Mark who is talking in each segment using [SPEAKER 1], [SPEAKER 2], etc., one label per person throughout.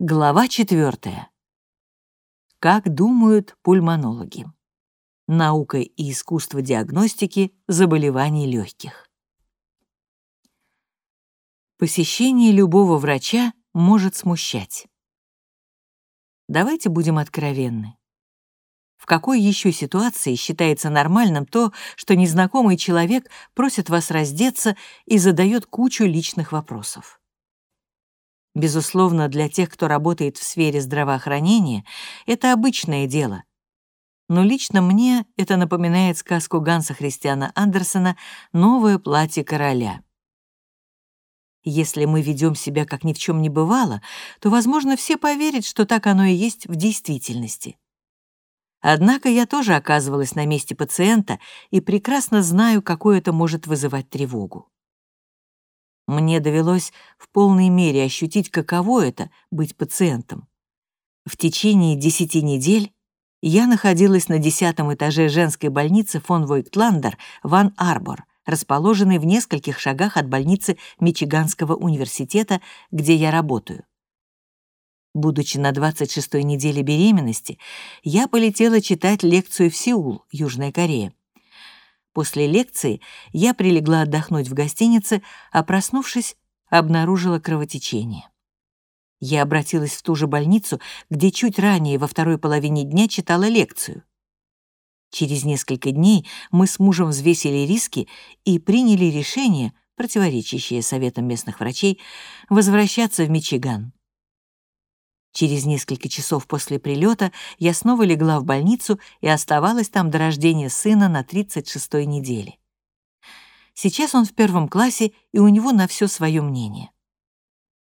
[SPEAKER 1] Глава четвертая. Как думают пульмонологи. Наука и искусство диагностики заболеваний легких. Посещение любого врача может смущать. Давайте будем откровенны. В какой еще ситуации считается нормальным то, что незнакомый человек просит вас раздеться и задает кучу личных вопросов? Безусловно, для тех, кто работает в сфере здравоохранения, это обычное дело. Но лично мне это напоминает сказку Ганса Христиана Андерсена «Новое платье короля». Если мы ведем себя как ни в чем не бывало, то, возможно, все поверят, что так оно и есть в действительности. Однако я тоже оказывалась на месте пациента и прекрасно знаю, какой это может вызывать тревогу. Мне довелось в полной мере ощутить, каково это — быть пациентом. В течение десяти недель я находилась на десятом этаже женской больницы фон Войктландер Ван Арбор, расположенной в нескольких шагах от больницы Мичиганского университета, где я работаю. Будучи на 26-й неделе беременности, я полетела читать лекцию в Сеул, Южная Корея. После лекции я прилегла отдохнуть в гостинице, а проснувшись, обнаружила кровотечение. Я обратилась в ту же больницу, где чуть ранее во второй половине дня читала лекцию. Через несколько дней мы с мужем взвесили риски и приняли решение, противоречащее советам местных врачей, возвращаться в Мичиган. Через несколько часов после прилета я снова легла в больницу и оставалась там до рождения сына на 36-й неделе. Сейчас он в первом классе, и у него на все свое мнение.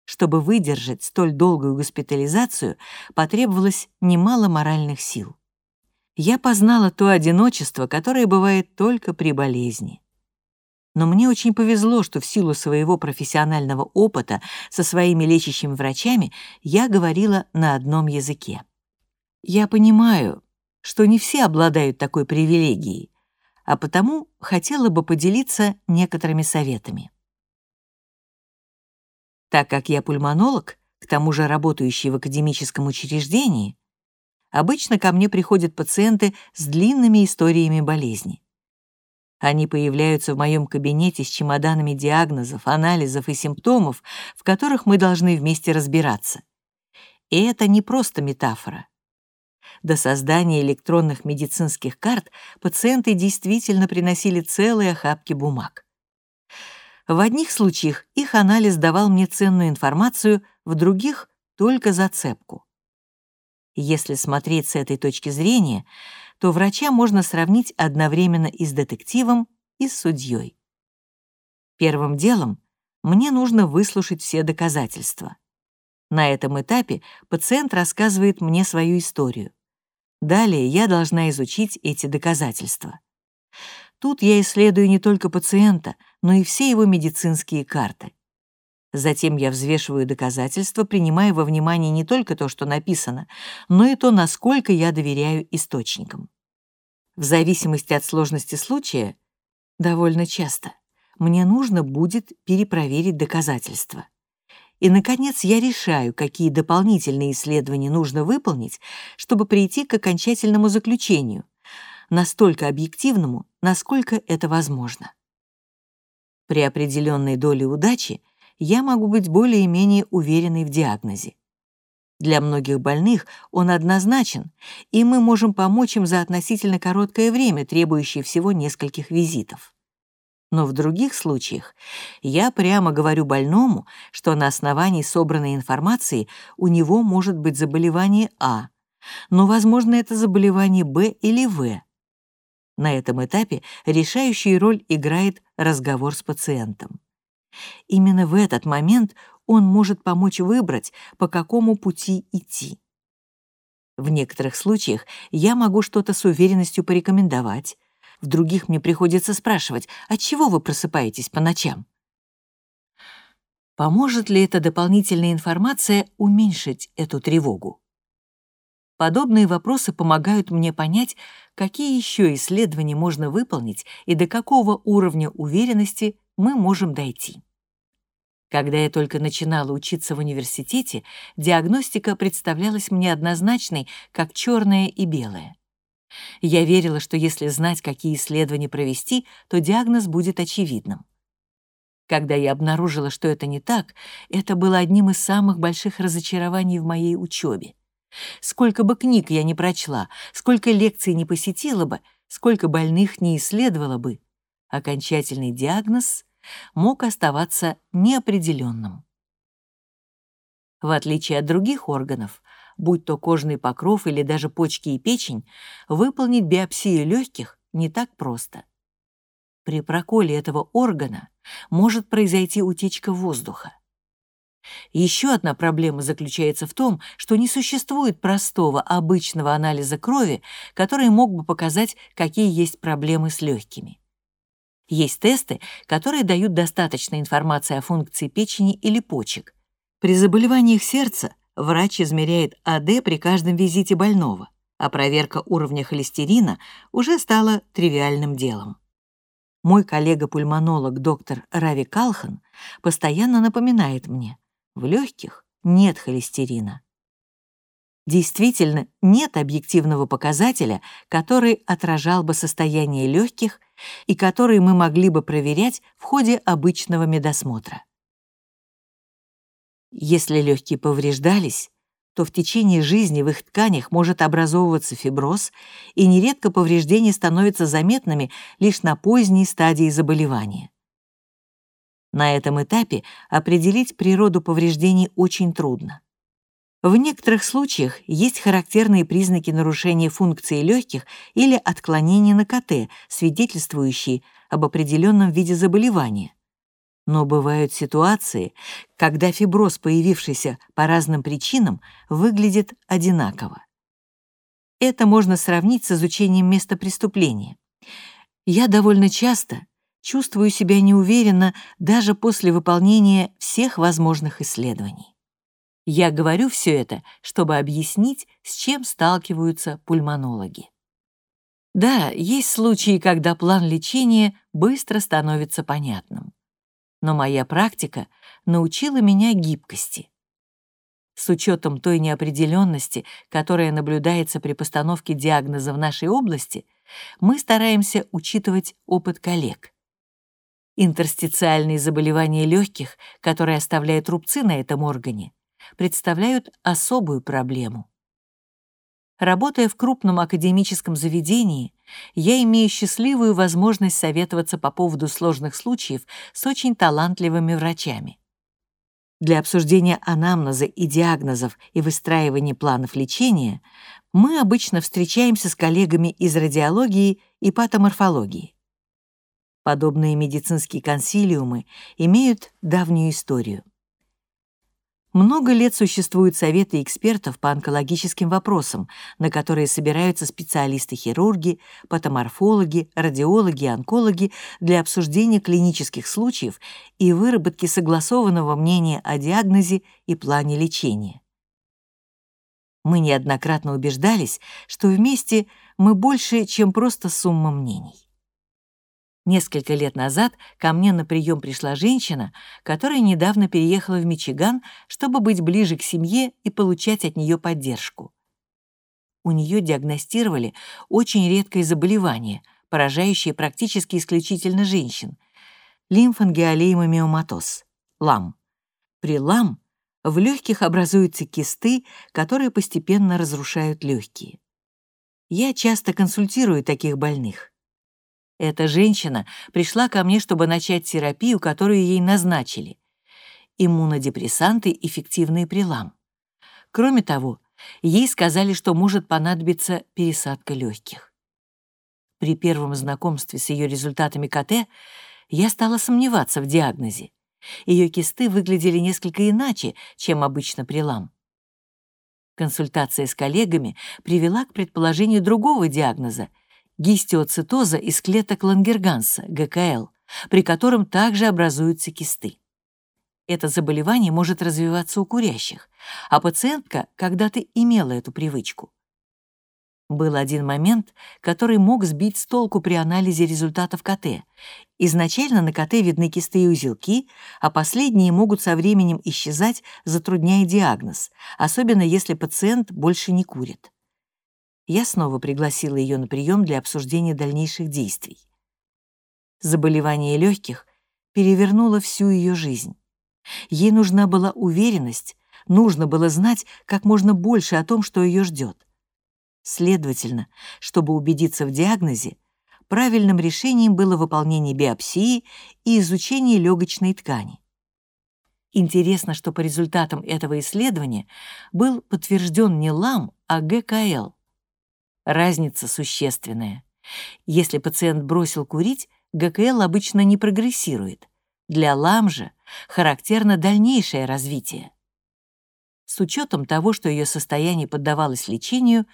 [SPEAKER 1] Чтобы выдержать столь долгую госпитализацию, потребовалось немало моральных сил. Я познала то одиночество, которое бывает только при болезни но мне очень повезло, что в силу своего профессионального опыта со своими лечащими врачами я говорила на одном языке. Я понимаю, что не все обладают такой привилегией, а потому хотела бы поделиться некоторыми советами. Так как я пульмонолог, к тому же работающий в академическом учреждении, обычно ко мне приходят пациенты с длинными историями болезни. Они появляются в моем кабинете с чемоданами диагнозов, анализов и симптомов, в которых мы должны вместе разбираться. И это не просто метафора. До создания электронных медицинских карт пациенты действительно приносили целые охапки бумаг. В одних случаях их анализ давал мне ценную информацию, в других — только зацепку. Если смотреть с этой точки зрения — то врача можно сравнить одновременно и с детективом, и с судьей. Первым делом мне нужно выслушать все доказательства. На этом этапе пациент рассказывает мне свою историю. Далее я должна изучить эти доказательства. Тут я исследую не только пациента, но и все его медицинские карты. Затем я взвешиваю доказательства, принимая во внимание не только то, что написано, но и то, насколько я доверяю источникам. В зависимости от сложности случая, довольно часто, мне нужно будет перепроверить доказательства. И, наконец, я решаю, какие дополнительные исследования нужно выполнить, чтобы прийти к окончательному заключению, настолько объективному, насколько это возможно. При определенной доле удачи я могу быть более-менее уверенной в диагнозе. Для многих больных он однозначен, и мы можем помочь им за относительно короткое время, требующее всего нескольких визитов. Но в других случаях я прямо говорю больному, что на основании собранной информации у него может быть заболевание А, но, возможно, это заболевание Б или В. На этом этапе решающую роль играет разговор с пациентом. Именно в этот момент он может помочь выбрать, по какому пути идти. В некоторых случаях я могу что-то с уверенностью порекомендовать, в других мне приходится спрашивать, от чего вы просыпаетесь по ночам? Поможет ли эта дополнительная информация уменьшить эту тревогу? Подобные вопросы помогают мне понять, какие еще исследования можно выполнить и до какого уровня уверенности мы можем дойти. Когда я только начинала учиться в университете, диагностика представлялась мне однозначной, как черное и белое. Я верила, что если знать, какие исследования провести, то диагноз будет очевидным. Когда я обнаружила, что это не так, это было одним из самых больших разочарований в моей учебе. Сколько бы книг я не прочла, сколько лекций не посетила бы, сколько больных не исследовала бы, окончательный диагноз мог оставаться неопределенным. В отличие от других органов, будь то кожный покров или даже почки и печень, выполнить биопсию легких не так просто. При проколе этого органа может произойти утечка воздуха. Еще одна проблема заключается в том, что не существует простого, обычного анализа крови, который мог бы показать, какие есть проблемы с легкими. Есть тесты, которые дают достаточно информации о функции печени или почек. При заболеваниях сердца врач измеряет АД при каждом визите больного, а проверка уровня холестерина уже стала тривиальным делом. Мой коллега-пульмонолог доктор Рави Калхан постоянно напоминает мне, в легких нет холестерина. Действительно, нет объективного показателя, который отражал бы состояние легких и который мы могли бы проверять в ходе обычного медосмотра. Если легкие повреждались, то в течение жизни в их тканях может образовываться фиброз, и нередко повреждения становятся заметными лишь на поздней стадии заболевания. На этом этапе определить природу повреждений очень трудно. В некоторых случаях есть характерные признаки нарушения функции легких или отклонения на КТ, свидетельствующие об определенном виде заболевания. Но бывают ситуации, когда фиброз, появившийся по разным причинам, выглядит одинаково. Это можно сравнить с изучением места преступления. Я довольно часто чувствую себя неуверенно даже после выполнения всех возможных исследований. Я говорю все это, чтобы объяснить, с чем сталкиваются пульмонологи. Да, есть случаи, когда план лечения быстро становится понятным. Но моя практика научила меня гибкости. С учетом той неопределенности, которая наблюдается при постановке диагноза в нашей области, мы стараемся учитывать опыт коллег. Интерстициальные заболевания легких, которые оставляют рубцы на этом органе, представляют особую проблему. Работая в крупном академическом заведении, я имею счастливую возможность советоваться по поводу сложных случаев с очень талантливыми врачами. Для обсуждения анамнеза и диагнозов и выстраивания планов лечения мы обычно встречаемся с коллегами из радиологии и патоморфологии. Подобные медицинские консилиумы имеют давнюю историю. Много лет существуют советы экспертов по онкологическим вопросам, на которые собираются специалисты-хирурги, патоморфологи, радиологи онкологи для обсуждения клинических случаев и выработки согласованного мнения о диагнозе и плане лечения. Мы неоднократно убеждались, что вместе мы больше, чем просто сумма мнений. Несколько лет назад ко мне на прием пришла женщина, которая недавно переехала в Мичиган, чтобы быть ближе к семье и получать от нее поддержку. У нее диагностировали очень редкое заболевание, поражающее практически исключительно женщин — лимфангиолеймомиоматоз, ЛАМ. При ЛАМ в легких образуются кисты, которые постепенно разрушают легкие. Я часто консультирую таких больных. Эта женщина пришла ко мне, чтобы начать терапию, которую ей назначили. Иммунодепрессанты эффективные при ЛАМ. Кроме того, ей сказали, что может понадобиться пересадка легких. При первом знакомстве с ее результатами КТ я стала сомневаться в диагнозе. Ее кисты выглядели несколько иначе, чем обычно при ЛАМ. Консультация с коллегами привела к предположению другого диагноза — гистиоцитоза из клеток Лангерганса, ГКЛ, при котором также образуются кисты. Это заболевание может развиваться у курящих, а пациентка когда-то имела эту привычку. Был один момент, который мог сбить с толку при анализе результатов КТ. Изначально на КТ видны кисты и узелки, а последние могут со временем исчезать, затрудняя диагноз, особенно если пациент больше не курит. Я снова пригласила ее на прием для обсуждения дальнейших действий. Заболевание легких перевернуло всю ее жизнь. Ей нужна была уверенность, нужно было знать как можно больше о том, что ее ждет. Следовательно, чтобы убедиться в диагнозе, правильным решением было выполнение биопсии и изучение легочной ткани. Интересно, что по результатам этого исследования был подтвержден не ЛАМ, а ГКЛ. Разница существенная. Если пациент бросил курить, ГКЛ обычно не прогрессирует. Для ЛАМ же характерно дальнейшее развитие. С учетом того, что ее состояние поддавалось лечению,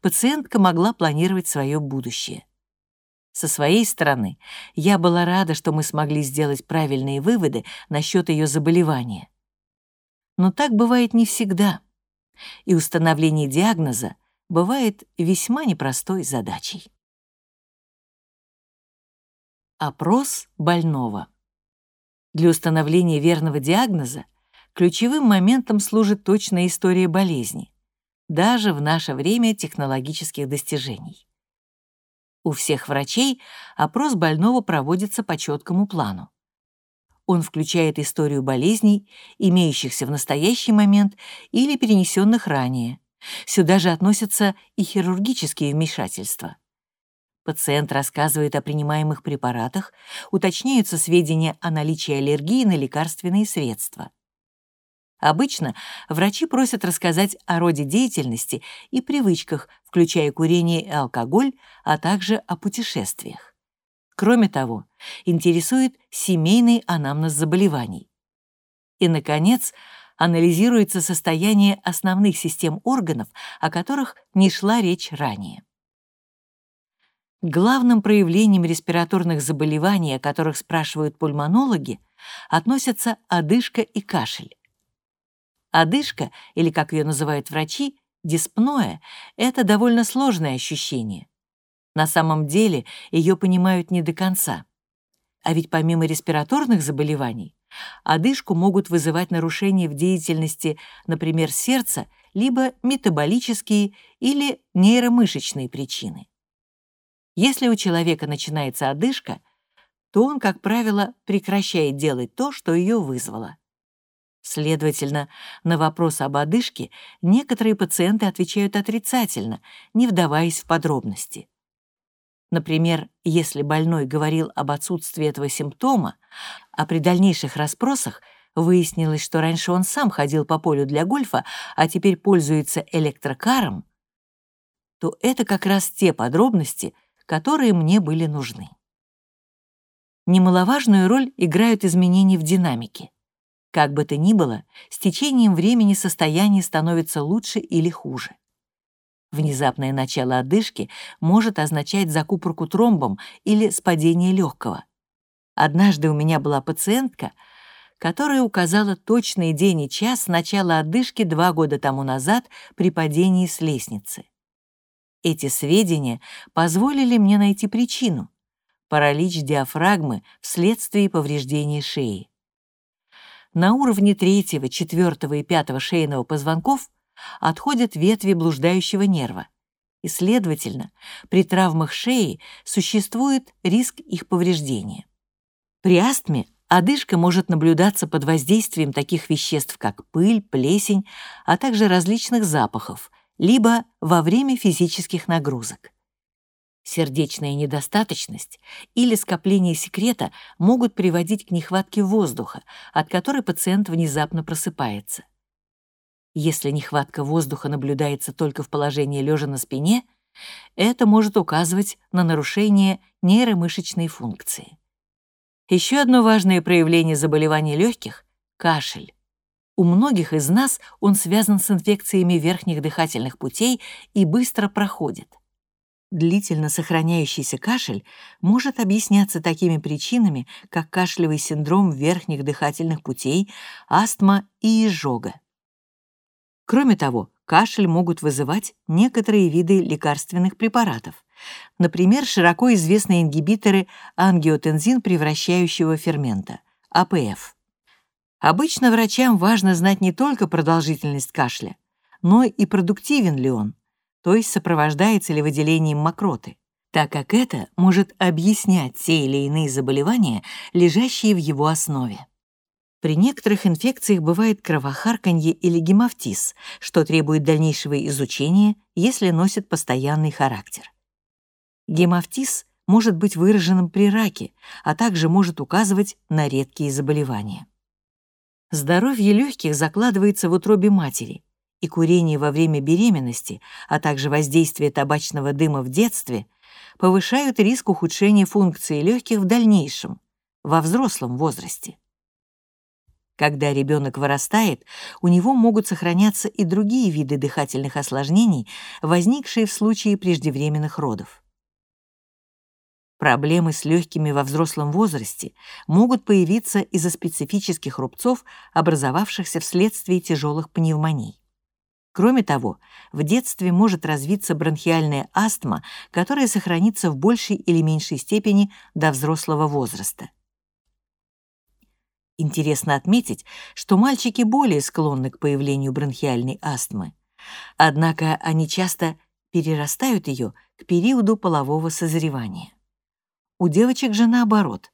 [SPEAKER 1] пациентка могла планировать свое будущее. Со своей стороны, я была рада, что мы смогли сделать правильные выводы насчет ее заболевания. Но так бывает не всегда, и установление диагноза бывает весьма непростой задачей. Опрос больного. Для установления верного диагноза Ключевым моментом служит точная история болезни, даже в наше время технологических достижений. У всех врачей опрос больного проводится по четкому плану. Он включает историю болезней, имеющихся в настоящий момент или перенесенных ранее. Сюда же относятся и хирургические вмешательства. Пациент рассказывает о принимаемых препаратах, уточняются сведения о наличии аллергии на лекарственные средства. Обычно врачи просят рассказать о роде деятельности и привычках, включая курение и алкоголь, а также о путешествиях. Кроме того, интересует семейный анамнез заболеваний. И, наконец, анализируется состояние основных систем органов, о которых не шла речь ранее. главным проявлением респираторных заболеваний, о которых спрашивают пульмонологи, относятся одышка и кашель. Одышка, или, как ее называют врачи, диспноя — это довольно сложное ощущение. На самом деле ее понимают не до конца. А ведь помимо респираторных заболеваний, одышку могут вызывать нарушения в деятельности, например, сердца, либо метаболические или нейромышечные причины. Если у человека начинается одышка, то он, как правило, прекращает делать то, что ее вызвало. Следовательно, на вопрос об одышке некоторые пациенты отвечают отрицательно, не вдаваясь в подробности. Например, если больной говорил об отсутствии этого симптома, а при дальнейших расспросах выяснилось, что раньше он сам ходил по полю для гольфа, а теперь пользуется электрокаром, то это как раз те подробности, которые мне были нужны. Немаловажную роль играют изменения в динамике. Как бы то ни было, с течением времени состояние становится лучше или хуже. Внезапное начало одышки может означать закупорку тромбом или спадение легкого. Однажды у меня была пациентка, которая указала точный день и час начала одышки два года тому назад при падении с лестницы. Эти сведения позволили мне найти причину — паралич диафрагмы вследствие повреждения шеи на уровне третьего, четвертого и пятого шейного позвонков отходят ветви блуждающего нерва, и, следовательно, при травмах шеи существует риск их повреждения. При астме одышка может наблюдаться под воздействием таких веществ, как пыль, плесень, а также различных запахов, либо во время физических нагрузок. Сердечная недостаточность или скопление секрета могут приводить к нехватке воздуха, от которой пациент внезапно просыпается. Если нехватка воздуха наблюдается только в положении лежа на спине, это может указывать на нарушение нейромышечной функции. Еще одно важное проявление заболеваний легких — кашель. У многих из нас он связан с инфекциями верхних дыхательных путей и быстро проходит. Длительно сохраняющийся кашель может объясняться такими причинами, как кашлевый синдром верхних дыхательных путей, астма и изжога. Кроме того, кашель могут вызывать некоторые виды лекарственных препаратов, например, широко известные ингибиторы ангиотензин превращающего фермента, АПФ. Обычно врачам важно знать не только продолжительность кашля, но и продуктивен ли он, то есть сопровождается ли выделением мокроты, так как это может объяснять те или иные заболевания, лежащие в его основе. При некоторых инфекциях бывает кровохарканье или гемофтиз, что требует дальнейшего изучения, если носит постоянный характер. Гемофтиз может быть выраженным при раке, а также может указывать на редкие заболевания. Здоровье легких закладывается в утробе матери, и курение во время беременности, а также воздействие табачного дыма в детстве повышают риск ухудшения функции легких в дальнейшем, во взрослом возрасте. Когда ребенок вырастает, у него могут сохраняться и другие виды дыхательных осложнений, возникшие в случае преждевременных родов. Проблемы с легкими во взрослом возрасте могут появиться из-за специфических рубцов, образовавшихся вследствие тяжелых пневмоний. Кроме того, в детстве может развиться бронхиальная астма, которая сохранится в большей или меньшей степени до взрослого возраста. Интересно отметить, что мальчики более склонны к появлению бронхиальной астмы. Однако они часто перерастают ее к периоду полового созревания. У девочек же наоборот.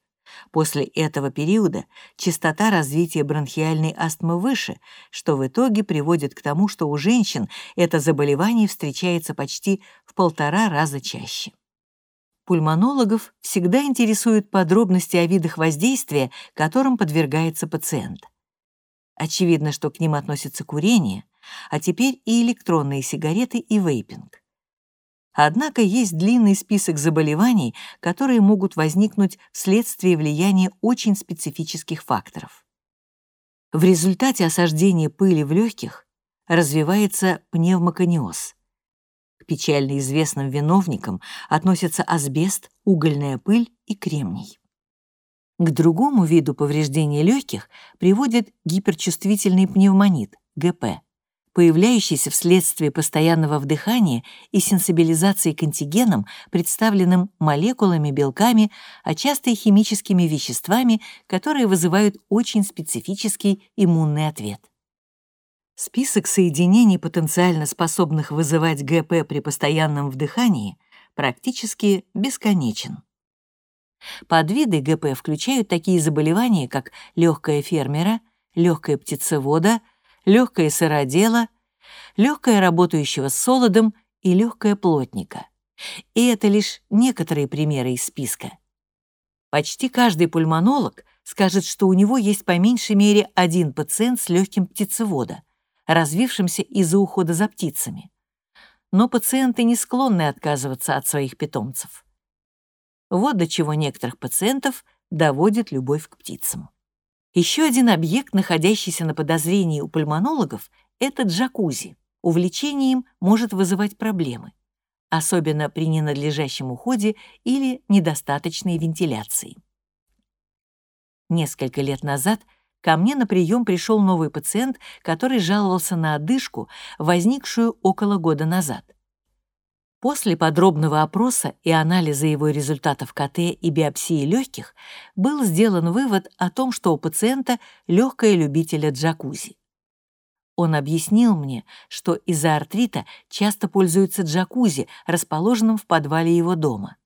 [SPEAKER 1] После этого периода частота развития бронхиальной астмы выше, что в итоге приводит к тому, что у женщин это заболевание встречается почти в полтора раза чаще. Пульмонологов всегда интересуют подробности о видах воздействия, которым подвергается пациент. Очевидно, что к ним относятся курение, а теперь и электронные сигареты и вейпинг. Однако есть длинный список заболеваний, которые могут возникнуть вследствие влияния очень специфических факторов. В результате осаждения пыли в легких развивается пневмокониоз. К печально известным виновникам относятся асбест, угольная пыль и кремний. К другому виду повреждения легких приводит гиперчувствительный пневмонит, ГП, появляющийся вследствие постоянного вдыхания и сенсибилизации к антигенам, представленным молекулами, белками, а часто и химическими веществами, которые вызывают очень специфический иммунный ответ. Список соединений, потенциально способных вызывать ГП при постоянном вдыхании, практически бесконечен. Подвиды ГП включают такие заболевания, как легкая фермера, легкая птицевода — легкое сыродела, легкое работающего с солодом и легкое плотника. И это лишь некоторые примеры из списка. Почти каждый пульмонолог скажет, что у него есть по меньшей мере один пациент с легким птицевода, развившимся из-за ухода за птицами. Но пациенты не склонны отказываться от своих питомцев. Вот до чего некоторых пациентов доводит любовь к птицам. Еще один объект, находящийся на подозрении у пульмонологов, это джакузи. Увлечение им может вызывать проблемы, особенно при ненадлежащем уходе или недостаточной вентиляции. Несколько лет назад ко мне на прием пришел новый пациент, который жаловался на одышку, возникшую около года назад. После подробного опроса и анализа его результатов КТ и биопсии легких был сделан вывод о том, что у пациента легкая любителя джакузи. Он объяснил мне, что из-за артрита часто пользуются джакузи, расположенным в подвале его дома.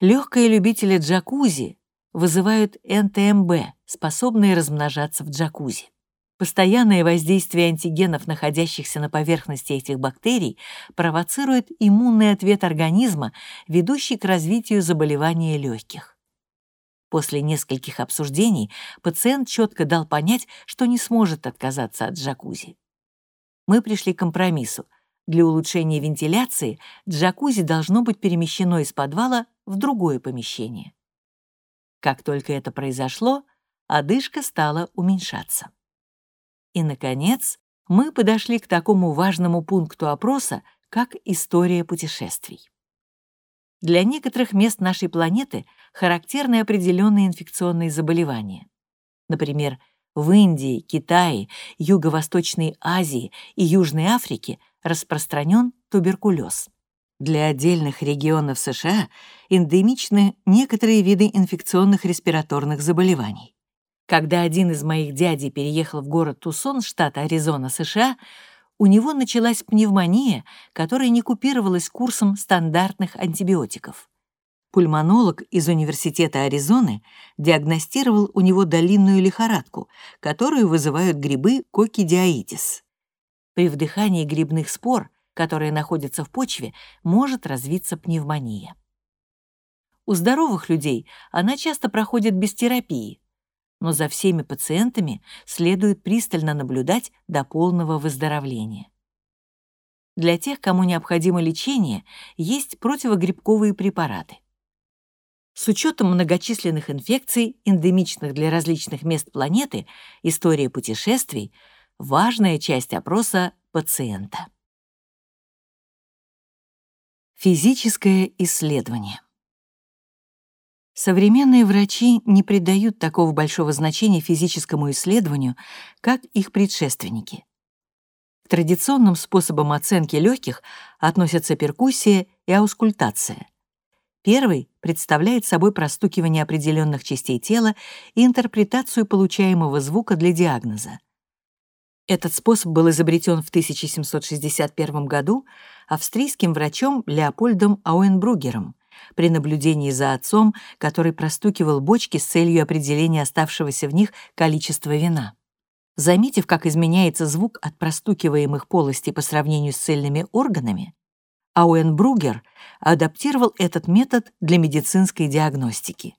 [SPEAKER 1] Легкие любители джакузи вызывают НТМБ, способные размножаться в джакузи. Постоянное воздействие антигенов, находящихся на поверхности этих бактерий, провоцирует иммунный ответ организма, ведущий к развитию заболевания легких. После нескольких обсуждений пациент четко дал понять, что не сможет отказаться от джакузи. Мы пришли к компромиссу. Для улучшения вентиляции джакузи должно быть перемещено из подвала в другое помещение. Как только это произошло, одышка стала уменьшаться. И, наконец, мы подошли к такому важному пункту опроса, как история путешествий. Для некоторых мест нашей планеты характерны определенные инфекционные заболевания. Например, В Индии, Китае, Юго-Восточной Азии и Южной Африке распространен туберкулез. Для отдельных регионов США эндемичны некоторые виды инфекционных респираторных заболеваний. Когда один из моих дядей переехал в город Тусон, штат Аризона, США, у него началась пневмония, которая не купировалась курсом стандартных антибиотиков. Пульмонолог из Университета Аризоны диагностировал у него долинную лихорадку, которую вызывают грибы кокидиаитис. При вдыхании грибных спор, которые находятся в почве, может развиться пневмония. У здоровых людей она часто проходит без терапии, но за всеми пациентами следует пристально наблюдать до полного выздоровления. Для тех, кому необходимо лечение, есть противогрибковые препараты. С учетом многочисленных инфекций, эндемичных для различных мест планеты, история путешествий — важная часть опроса пациента. Физическое исследование. Современные врачи не придают такого большого значения физическому исследованию, как их предшественники. К традиционным способам оценки легких относятся перкуссия и аускультация. Первый представляет собой простукивание определенных частей тела и интерпретацию получаемого звука для диагноза. Этот способ был изобретен в 1761 году австрийским врачом Леопольдом Ауенбругером при наблюдении за отцом, который простукивал бочки с целью определения оставшегося в них количества вина. Заметив, как изменяется звук от простукиваемых полостей по сравнению с цельными органами, Ауэнбругер адаптировал этот метод для медицинской диагностики.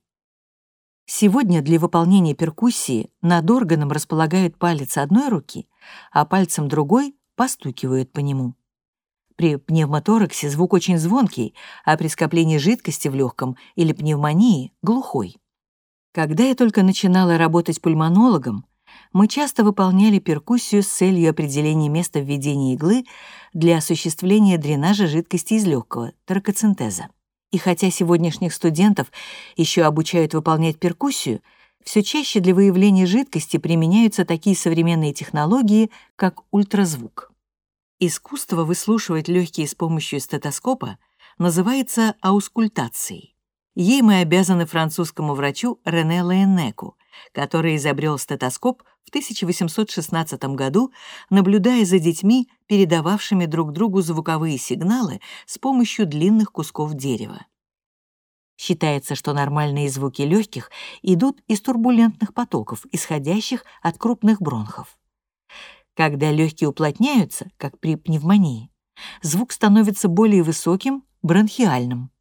[SPEAKER 1] Сегодня для выполнения перкуссии над органом располагают палец одной руки, а пальцем другой постукивают по нему. При пневмотораксе звук очень звонкий, а при скоплении жидкости в легком или пневмонии — глухой. Когда я только начинала работать пульмонологом, мы часто выполняли перкуссию с целью определения места введения иглы для осуществления дренажа жидкости из легкого, таракоцентеза. И хотя сегодняшних студентов еще обучают выполнять перкуссию, все чаще для выявления жидкости применяются такие современные технологии, как ультразвук. Искусство выслушивать легкие с помощью стетоскопа называется аускультацией. Ей мы обязаны французскому врачу Рене Лаенеку, который изобрел стетоскоп в 1816 году, наблюдая за детьми, передававшими друг другу звуковые сигналы с помощью длинных кусков дерева. Считается, что нормальные звуки легких идут из турбулентных потоков, исходящих от крупных бронхов. Когда легкие уплотняются, как при пневмонии, звук становится более высоким, бронхиальным.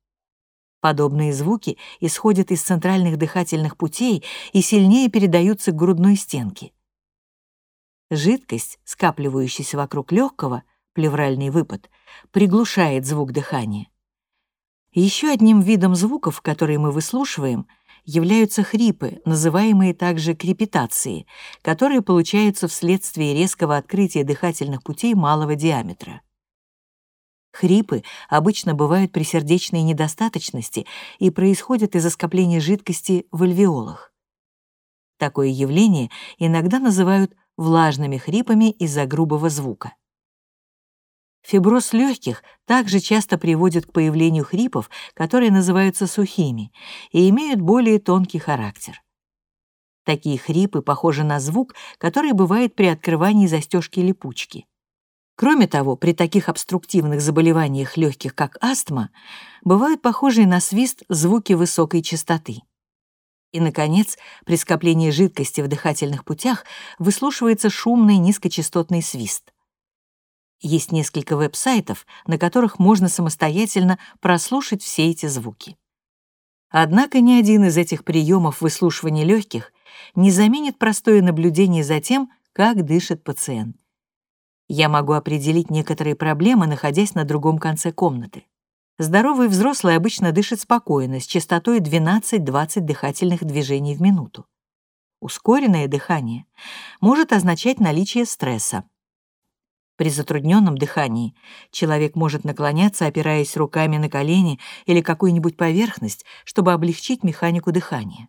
[SPEAKER 1] Подобные звуки исходят из центральных дыхательных путей и сильнее передаются к грудной стенке. Жидкость, скапливающаяся вокруг легкого, плевральный выпад, приглушает звук дыхания. Еще одним видом звуков, которые мы выслушиваем, являются хрипы, называемые также крепитацией, которые получаются вследствие резкого открытия дыхательных путей малого диаметра. Хрипы обычно бывают при сердечной недостаточности и происходят из-за скопления жидкости в альвеолах. Такое явление иногда называют влажными хрипами из-за грубого звука. Фиброз легких также часто приводит к появлению хрипов, которые называются сухими и имеют более тонкий характер. Такие хрипы похожи на звук, который бывает при открывании застежки липучки. Кроме того, при таких обструктивных заболеваниях легких, как астма, бывают похожие на свист звуки высокой частоты. И, наконец, при скоплении жидкости в дыхательных путях выслушивается шумный низкочастотный свист. Есть несколько веб-сайтов, на которых можно самостоятельно прослушать все эти звуки. Однако ни один из этих приемов выслушивания легких не заменит простое наблюдение за тем, как дышит пациент. Я могу определить некоторые проблемы, находясь на другом конце комнаты. Здоровый взрослый обычно дышит спокойно, с частотой 12-20 дыхательных движений в минуту. Ускоренное дыхание может означать наличие стресса. При затрудненном дыхании человек может наклоняться, опираясь руками на колени или какую-нибудь поверхность, чтобы облегчить механику дыхания.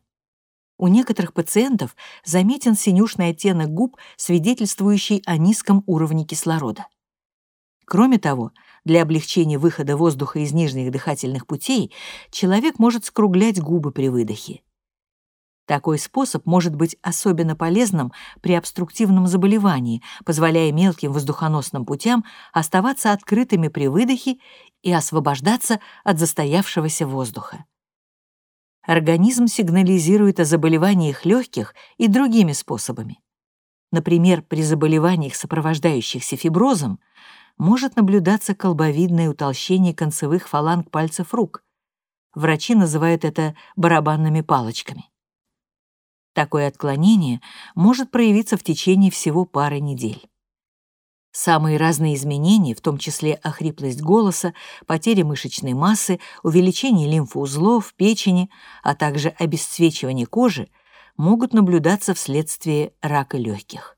[SPEAKER 1] у некоторых пациентов заметен синюшный оттенок губ, свидетельствующий о низком уровне кислорода. Кроме того, для облегчения выхода воздуха из нижних дыхательных путей человек может скруглять губы при выдохе. Такой способ может быть особенно полезным при обструктивном заболевании, позволяя мелким воздухоносным путям оставаться открытыми при выдохе и освобождаться от застоявшегося воздуха. Организм сигнализирует о заболеваниях легких и другими способами. Например, при заболеваниях, сопровождающихся фиброзом, может наблюдаться колбовидное утолщение концевых фаланг пальцев рук. Врачи называют это барабанными палочками. Такое отклонение может проявиться в течение всего пары недель. Самые разные изменения, в том числе охриплость голоса, потеря мышечной массы, увеличение лимфоузлов, печени, а также обесцвечивание кожи, могут наблюдаться вследствие рака легких.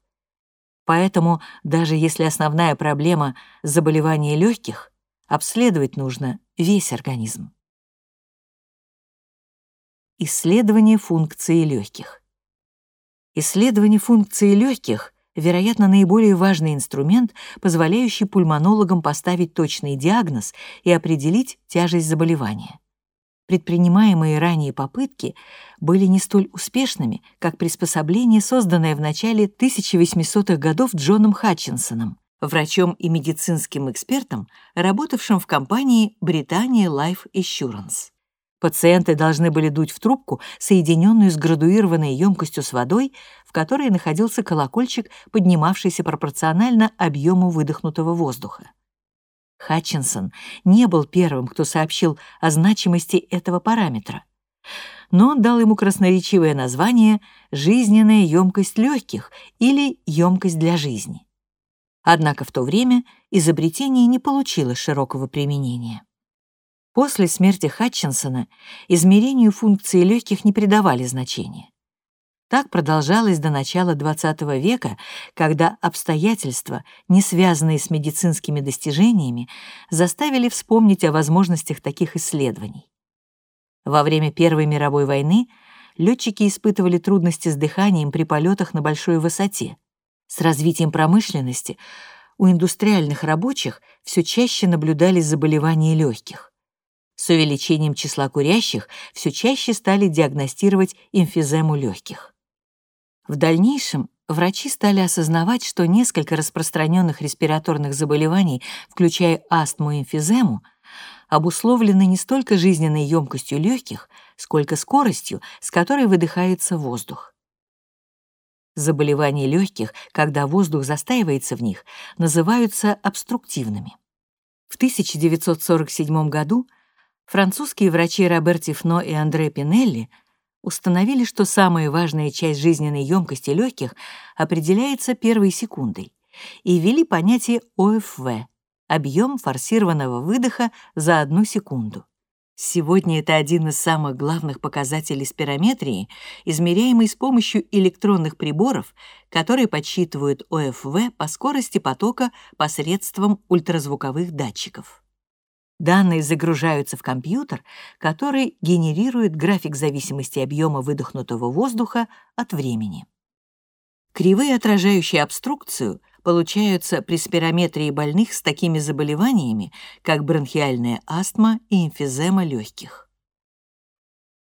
[SPEAKER 1] Поэтому даже если основная проблема — заболевание легких, обследовать нужно весь организм. Исследование функции легких. Исследование функции легких, вероятно, наиболее важный инструмент, позволяющий пульмонологам поставить точный диагноз и определить тяжесть заболевания. Предпринимаемые ранее попытки были не столь успешными, как приспособление, созданное в начале 1800-х годов Джоном Хатчинсоном, врачом и медицинским экспертом, работавшим в компании Британия Life Assurance. Пациенты должны были дуть в трубку, соединенную с градуированной емкостью с водой, в которой находился колокольчик, поднимавшийся пропорционально объему выдохнутого воздуха. Хатчинсон не был первым, кто сообщил о значимости этого параметра, но он дал ему красноречивое название «жизненная емкость легких» или «емкость для жизни». Однако в то время изобретение не получило широкого применения. После смерти Хатчинсона измерению функции легких не придавали значения. Так продолжалось до начала XX века, когда обстоятельства, не связанные с медицинскими достижениями, заставили вспомнить о возможностях таких исследований. Во время Первой мировой войны летчики испытывали трудности с дыханием при полетах на большой высоте. С развитием промышленности у индустриальных рабочих все чаще наблюдались заболевания легких. С увеличением числа курящих все чаще стали диагностировать эмфизему легких. В дальнейшем врачи стали осознавать, что несколько распространенных респираторных заболеваний, включая астму и эмфизему, обусловлены не столько жизненной емкостью легких, сколько скоростью, с которой выдыхается воздух. Заболевания легких, когда воздух застаивается в них, называются обструктивными. В 1947 году французские врачи Робер Тифно и Андре Пинелли установили, что самая важная часть жизненной емкости легких определяется первой секундой, и ввели понятие ОФВ — объем форсированного выдоха за одну секунду. Сегодня это один из самых главных показателей спирометрии, измеряемый с помощью электронных приборов, которые подсчитывают ОФВ по скорости потока посредством ультразвуковых датчиков. Данные загружаются в компьютер, который генерирует график зависимости объема выдохнутого воздуха от времени. Кривые, отражающие обструкцию, получаются при спирометрии больных с такими заболеваниями, как бронхиальная астма и эмфизема легких.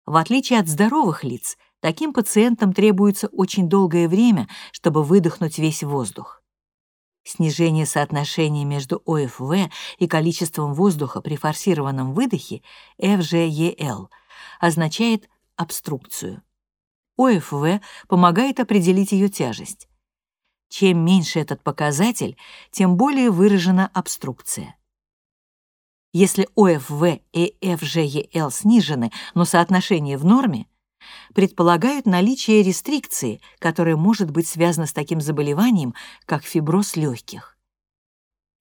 [SPEAKER 1] В отличие от здоровых лиц, таким пациентам требуется очень долгое время, чтобы выдохнуть весь воздух. Снижение соотношения между ОФВ и количеством воздуха при форсированном выдохе FGEL означает обструкцию. ОФВ помогает определить ее тяжесть. Чем меньше этот показатель, тем более выражена обструкция. Если ОФВ и FGEL снижены, но соотношение в норме, предполагают наличие рестрикции, которая может быть связана с таким заболеванием, как фиброз легких.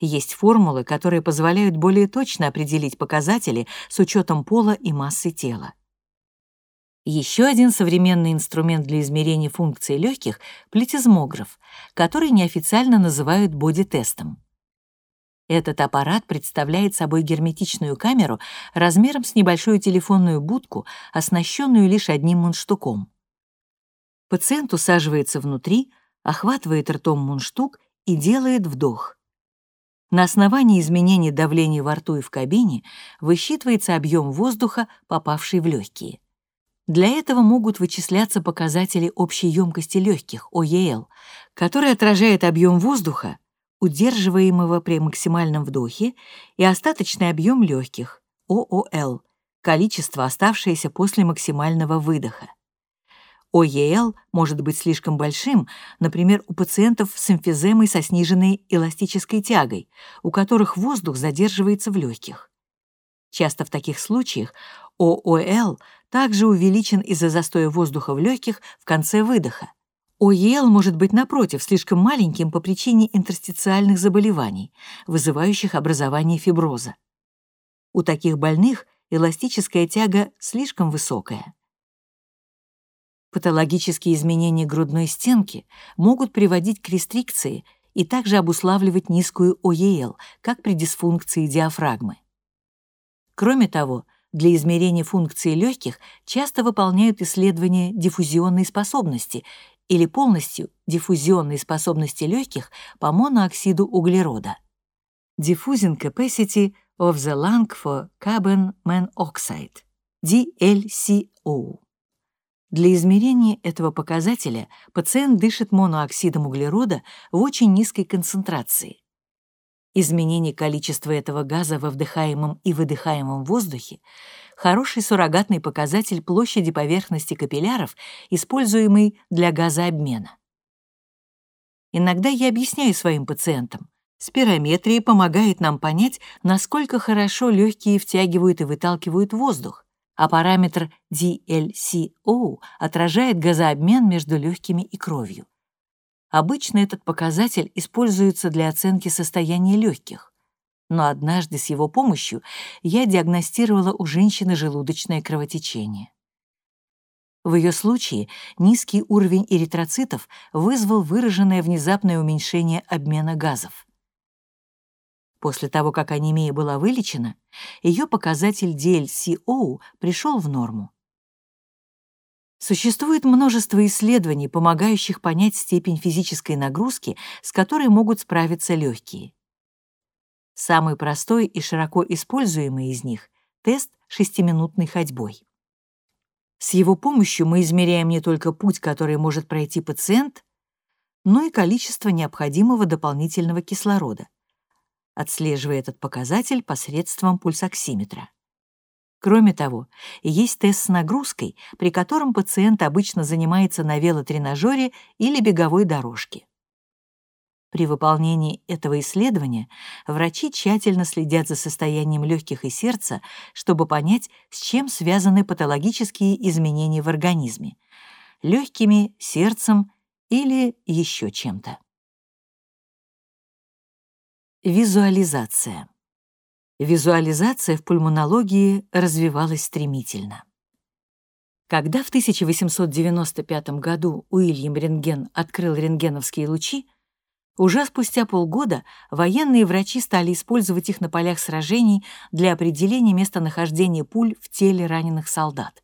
[SPEAKER 1] Есть формулы, которые позволяют более точно определить показатели с учетом пола и массы тела. Еще один современный инструмент для измерения функции легких — плетизмограф, который неофициально называют боди-тестом. Этот аппарат представляет собой герметичную камеру размером с небольшую телефонную будку, оснащенную лишь одним мундштуком. Пациент усаживается внутри, охватывает ртом мундштук и делает вдох. На основании изменений давления во рту и в кабине высчитывается объем воздуха, попавший в легкие. Для этого могут вычисляться показатели общей емкости легких, ОЕЛ, который отражает объем воздуха, удерживаемого при максимальном вдохе, и остаточный объем легких, ООЛ, количество, оставшееся после максимального выдоха. ОЕЛ может быть слишком большим, например, у пациентов с эмфиземой со сниженной эластической тягой, у которых воздух задерживается в легких. Часто в таких случаях ООЛ также увеличен из-за застоя воздуха в легких в конце выдоха. ОЕЛ может быть, напротив, слишком маленьким по причине интерстициальных заболеваний, вызывающих образование фиброза. У таких больных эластическая тяга слишком высокая. Патологические изменения грудной стенки могут приводить к рестрикции и также обуславливать низкую ОЕЛ, как при дисфункции диафрагмы. Кроме того, для измерения функции легких часто выполняют исследования диффузионной способности или полностью диффузионной способности легких по монооксиду углерода. Diffusing capacity of the lung for carbon monoxide, DLCO. Для измерения этого показателя пациент дышит монооксидом углерода в очень низкой концентрации. Изменение количества этого газа во вдыхаемом и выдыхаемом воздухе — хороший суррогатный показатель площади поверхности капилляров, используемый для газообмена. Иногда я объясняю своим пациентам, спирометрия помогает нам понять, насколько хорошо легкие втягивают и выталкивают воздух, а параметр DLCO отражает газообмен между легкими и кровью. Обычно этот показатель используется для оценки состояния легких, но однажды с его помощью я диагностировала у женщины желудочное кровотечение. В ее случае низкий уровень эритроцитов вызвал выраженное внезапное уменьшение обмена газов. После того, как анемия была вылечена, ее показатель DLCO пришел в норму. Существует множество исследований, помогающих понять степень физической нагрузки, с которой могут справиться легкие. Самый простой и широко используемый из них — тест шестиминутной ходьбой. С его помощью мы измеряем не только путь, который может пройти пациент, но и количество необходимого дополнительного кислорода отслеживая этот показатель посредством пульсоксиметра. Кроме того, есть тест с нагрузкой, при котором пациент обычно занимается на велотренажере или беговой дорожке. При выполнении этого исследования врачи тщательно следят за состоянием легких и сердца, чтобы понять, с чем связаны патологические изменения в организме — легкими, сердцем или еще чем-то. Визуализация. Визуализация в пульмонологии развивалась стремительно. Когда в 1895 году Уильям Рентген открыл рентгеновские лучи, уже спустя полгода военные врачи стали использовать их на полях сражений для определения местонахождения пуль в теле раненых солдат.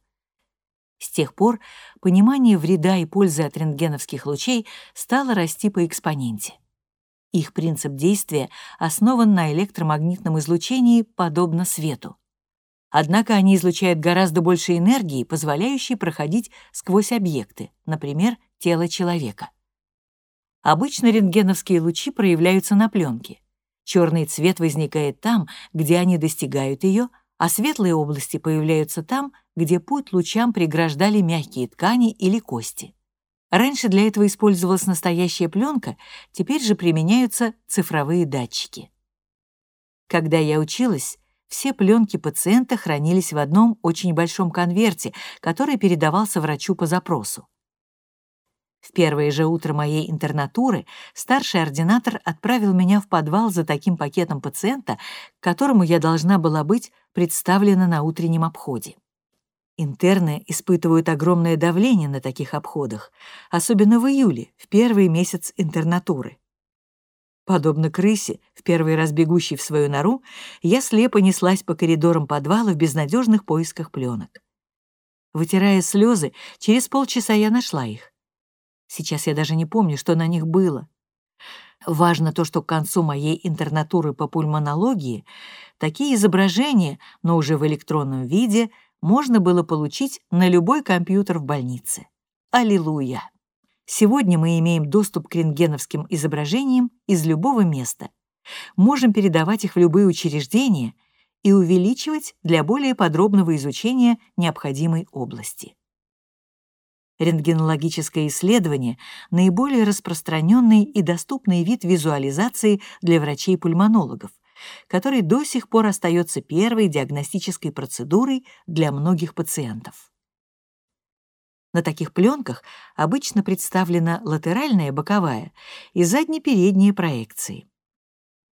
[SPEAKER 1] С тех пор понимание вреда и пользы от рентгеновских лучей стало расти по экспоненте. Их принцип действия основан на электромагнитном излучении, подобно свету. Однако они излучают гораздо больше энергии, позволяющей проходить сквозь объекты, например, тело человека. Обычно рентгеновские лучи проявляются на пленке. Черный цвет возникает там, где они достигают ее, а светлые области появляются там, где путь лучам преграждали мягкие ткани или кости. Раньше для этого использовалась настоящая пленка, теперь же применяются цифровые датчики. Когда я училась, все пленки пациента хранились в одном очень большом конверте, который передавался врачу по запросу. В первое же утро моей интернатуры старший ординатор отправил меня в подвал за таким пакетом пациента, которому я должна была быть представлена на утреннем обходе. Интерны испытывают огромное давление на таких обходах, особенно в июле, в первый месяц интернатуры. Подобно крысе, в первый раз бегущей в свою нору, я слепо неслась по коридорам подвала в безнадежных поисках пленок. Вытирая слезы, через полчаса я нашла их. Сейчас я даже не помню, что на них было. Важно то, что к концу моей интернатуры по пульмонологии такие изображения, но уже в электронном виде, можно было получить на любой компьютер в больнице. Аллилуйя! Сегодня мы имеем доступ к рентгеновским изображениям из любого места. Можем передавать их в любые учреждения и увеличивать для более подробного изучения необходимой области. Рентгенологическое исследование — наиболее распространенный и доступный вид визуализации для врачей-пульмонологов, который до сих пор остается первой диагностической процедурой для многих пациентов. На таких пленках обычно представлена латеральная боковая и задне-передние проекции.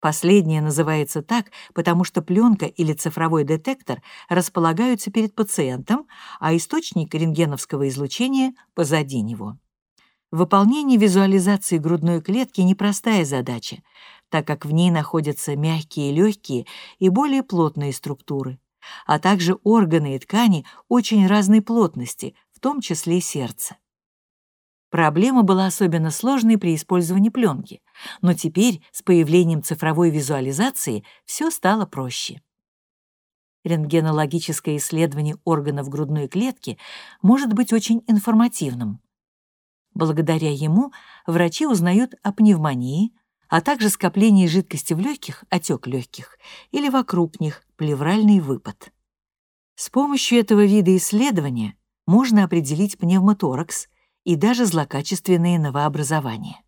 [SPEAKER 1] Последнее называется так, потому что пленка или цифровой детектор располагаются перед пациентом, а источник рентгеновского излучения позади него. Выполнение визуализации грудной клетки — непростая задача, так как в ней находятся мягкие, легкие и более плотные структуры, а также органы и ткани очень разной плотности, в том числе сердце. Проблема была особенно сложной при использовании пленки, но теперь с появлением цифровой визуализации все стало проще. Рентгенологическое исследование органов грудной клетки может быть очень информативным. Благодаря ему врачи узнают о пневмонии, а также скоплении жидкости в легких, отек легких, или вокруг них, плевральный выпад. С помощью этого вида исследования можно определить пневмоторакс — и даже злокачественные новообразования.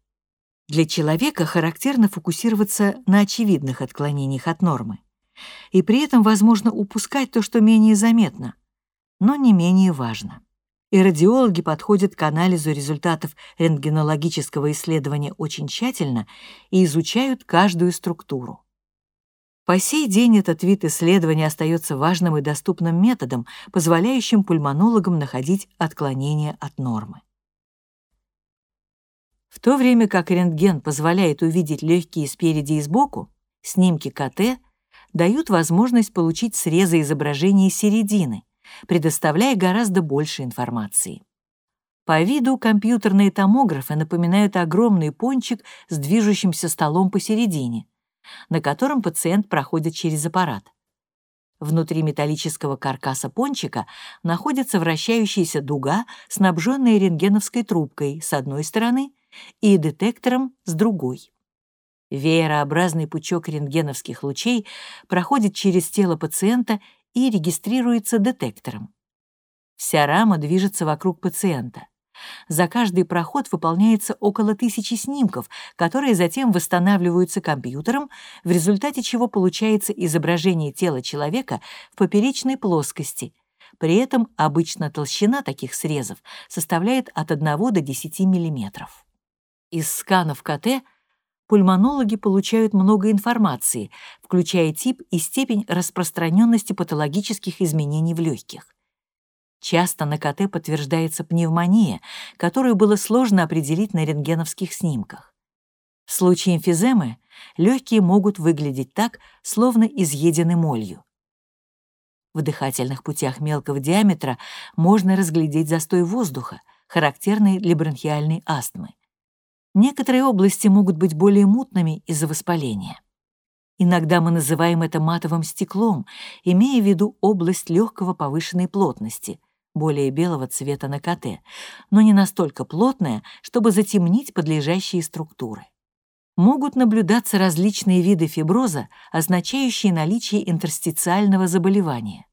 [SPEAKER 1] Для человека характерно фокусироваться на очевидных отклонениях от нормы, и при этом возможно упускать то, что менее заметно, но не менее важно. И радиологи подходят к анализу результатов рентгенологического исследования очень тщательно и изучают каждую структуру. По сей день этот вид исследования остается важным и доступным методом, позволяющим пульмонологам находить отклонения от нормы. В то время как рентген позволяет увидеть легкие спереди и сбоку, снимки КТ дают возможность получить срезы изображения середины, предоставляя гораздо больше информации. По виду компьютерные томографы напоминают огромный пончик с движущимся столом посередине, на котором пациент проходит через аппарат. Внутри металлического каркаса пончика находится вращающаяся дуга, снабженная рентгеновской трубкой с одной стороны и детектором с другой. Веерообразный пучок рентгеновских лучей проходит через тело пациента и регистрируется детектором. Вся рама движется вокруг пациента. За каждый проход выполняется около тысячи снимков, которые затем восстанавливаются компьютером, в результате чего получается изображение тела человека в поперечной плоскости. При этом обычно толщина таких срезов составляет от 1 до 10 миллиметров. Из сканов КТ пульмонологи получают много информации, включая тип и степень распространенности патологических изменений в легких. Часто на КТ подтверждается пневмония, которую было сложно определить на рентгеновских снимках. В случае эмфиземы легкие могут выглядеть так, словно изъедены молью. В дыхательных путях мелкого диаметра можно разглядеть застой воздуха, характерный для бронхиальной астмы. Некоторые области могут быть более мутными из-за воспаления. Иногда мы называем это матовым стеклом, имея в виду область легкого повышенной плотности, более белого цвета на КТ, но не настолько плотная, чтобы затемнить подлежащие структуры. Могут наблюдаться различные виды фиброза, означающие наличие интерстициального заболевания.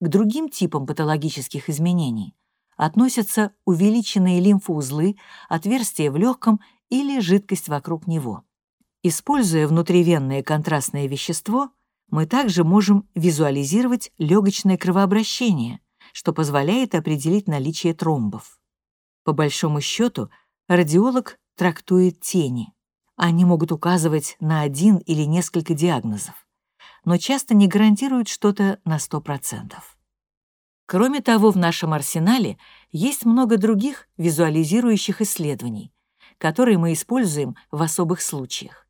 [SPEAKER 1] К другим типам патологических изменений относятся увеличенные лимфоузлы, отверстия в легком или жидкость вокруг него. Используя внутривенное контрастное вещество, мы также можем визуализировать легочное кровообращение, что позволяет определить наличие тромбов. По большому счету, радиолог трактует тени. Они могут указывать на один или несколько диагнозов, но часто не гарантируют что-то на 100%. Кроме того, в нашем арсенале есть много других визуализирующих исследований, которые мы используем в особых случаях.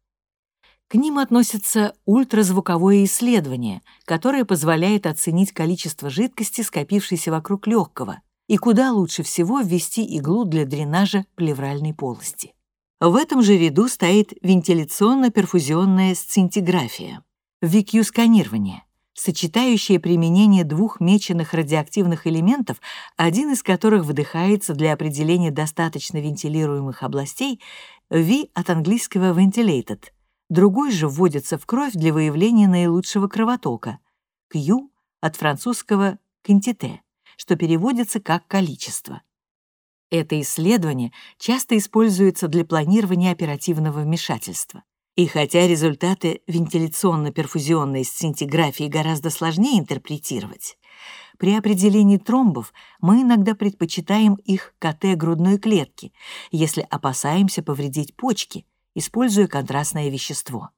[SPEAKER 1] К ним относятся ультразвуковое исследование, которое позволяет оценить количество жидкости, скопившейся вокруг легкого, и куда лучше всего ввести иглу для дренажа плевральной полости. В этом же ряду стоит вентиляционно-перфузионная сцинтиграфия, VQ-сканирование, сочетающее применение двух меченых радиоактивных элементов, один из которых выдыхается для определения достаточно вентилируемых областей, V от английского ventilated, другой же вводится в кровь для выявления наилучшего кровотока, Q от французского quantité, что переводится как количество. Это исследование часто используется для планирования оперативного вмешательства. И хотя результаты вентиляционно-перфузионной сцинтиграфии гораздо сложнее интерпретировать, при определении тромбов мы иногда предпочитаем их КТ грудной клетки, если опасаемся повредить почки, используя контрастное вещество.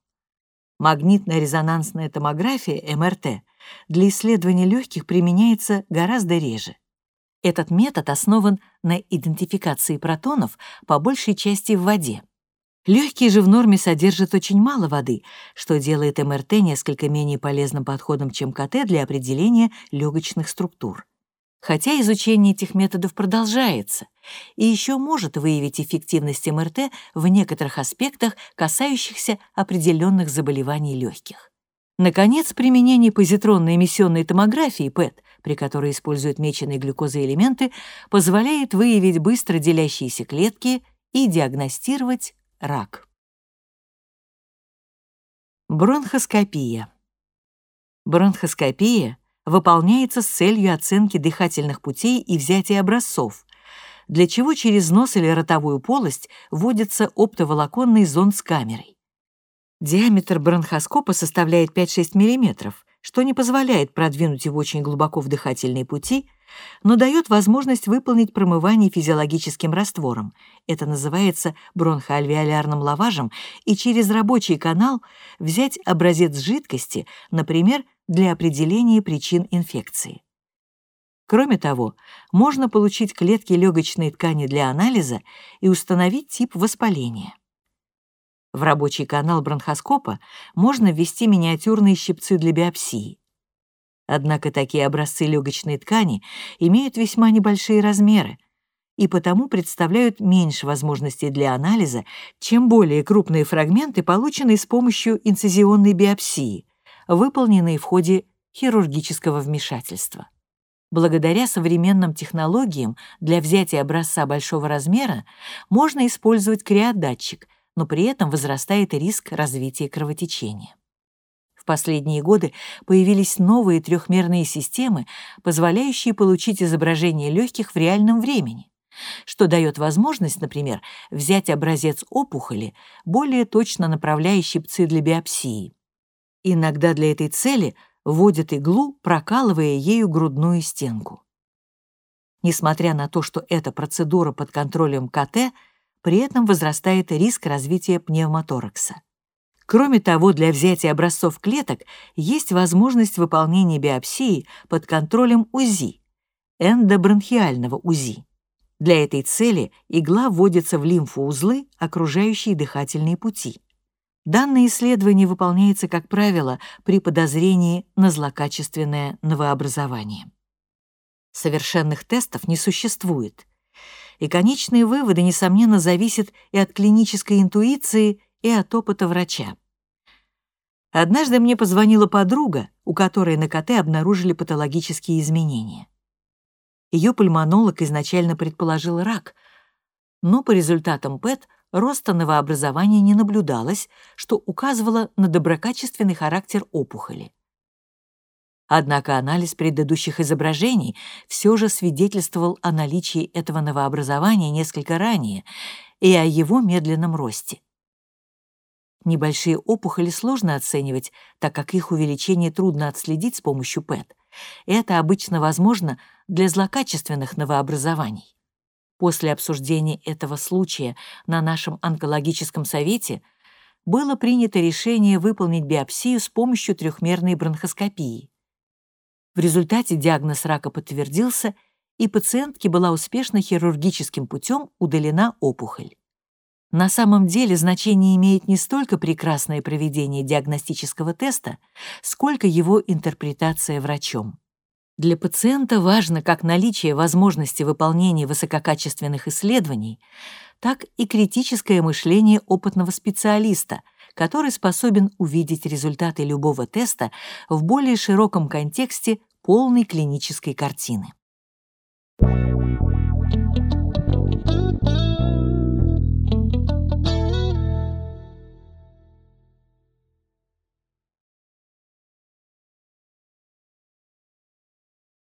[SPEAKER 1] Магнитно-резонансная томография, МРТ, для исследования легких применяется гораздо реже. Этот метод основан на идентификации протонов по большей части в воде. Легкие же в норме содержат очень мало воды, что делает МРТ несколько менее полезным подходом, чем КТ для определения легочных структур. Хотя изучение этих методов продолжается и еще может выявить эффективность МРТ в некоторых аспектах, касающихся определенных заболеваний легких. Наконец, применение позитронной эмиссионной томографии ПЭТ, при которой используют меченые глюкозоэлементы, позволяет выявить быстро делящиеся клетки и диагностировать рак. Бронхоскопия. Бронхоскопия выполняется с целью оценки дыхательных путей и взятия образцов, для чего через нос или ротовую полость вводится оптоволоконный зонд с камерой. Диаметр бронхоскопа составляет 5-6 мм, что не позволяет продвинуть его очень глубоко в дыхательные пути, но дает возможность выполнить промывание физиологическим раствором. Это называется бронхоальвеолярным лаважем, и через рабочий канал взять образец жидкости, например, для определения причин инфекции. Кроме того, можно получить клетки легочной ткани для анализа и установить тип воспаления. В рабочий канал бронхоскопа можно ввести миниатюрные щипцы для биопсии. Однако такие образцы легочной ткани имеют весьма небольшие размеры и потому представляют меньше возможностей для анализа, чем более крупные фрагменты, полученные с помощью инцизионной биопсии, выполненные в ходе хирургического вмешательства. Благодаря современным технологиям для взятия образца большого размера можно использовать криодатчик, но при этом возрастает риск развития кровотечения. В последние годы появились новые трехмерные системы, позволяющие получить изображение легких в реальном времени, что дает возможность, например, взять образец опухоли, более точно направляя щипцы для биопсии. Иногда для этой цели вводят иглу, прокалывая ею грудную стенку. Несмотря на то, что эта процедура под контролем КТ — при этом возрастает риск развития пневмоторакса. Кроме того, для взятия образцов клеток есть возможность выполнения биопсии под контролем УЗИ, эндобронхиального УЗИ. Для этой цели игла вводится в лимфоузлы, окружающие дыхательные пути. Данное исследование выполняется, как правило, при подозрении на злокачественное новообразование. Совершенных тестов не существует — и конечные выводы, несомненно, зависят и от клинической интуиции, и от опыта врача. Однажды мне позвонила подруга, у которой на КТ обнаружили патологические изменения. Ее пульмонолог изначально предположил рак, но по результатам ПЭТ роста новообразования не наблюдалось, что указывало на доброкачественный характер опухоли. Однако анализ предыдущих изображений все же свидетельствовал о наличии этого новообразования несколько ранее и о его медленном росте. Небольшие опухоли сложно оценивать, так как их увеличение трудно отследить с помощью ПЭТ. Это обычно возможно для злокачественных новообразований. После обсуждения этого случая на нашем онкологическом совете было принято решение выполнить биопсию с помощью трехмерной бронхоскопии. В результате диагноз рака подтвердился, и пациентке была успешно хирургическим путем удалена опухоль. На самом деле значение имеет не столько прекрасное проведение диагностического теста, сколько его интерпретация врачом. Для пациента важно как наличие возможности выполнения высококачественных исследований, так и критическое мышление опытного специалиста, который способен увидеть результаты любого теста в более широком контексте полной клинической картины.